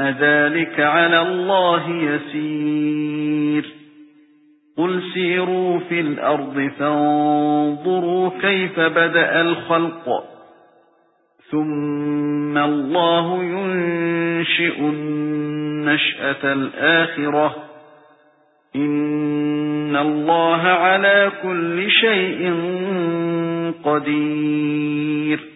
ذَلِكَ عَلَى اللَّهِ يَسِيرٌ قُلْ سِيرُوا فِي الْأَرْضِ فَانظُرُوا كَيْفَ بَدَأَ الْخَلْقَ ثُمَّ اللَّهُ يُنشِئُ النَّشْأَةَ الْآخِرَةَ إِنَّ اللَّهَ عَلَى كُلِّ شَيْءٍ قَدِيرٌ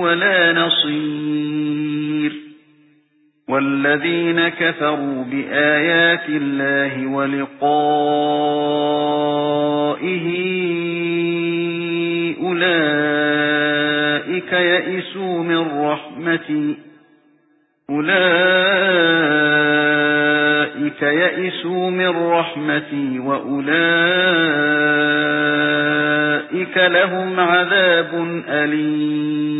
وَلَا نَصِيرٍ. وَالَّذِينَ كَفَرُوا بِآيَاتِ اللَّهِ وَلِقَائِهِ أُولَئِكَ يَئِسُوا مِن رَّحْمَتِي. أُولَئِكَ يَئِسُوا مِن رَّحْمَتِي وَأُولَئِكَ لَهُمْ عَذَابٌ أَلِيمٌ.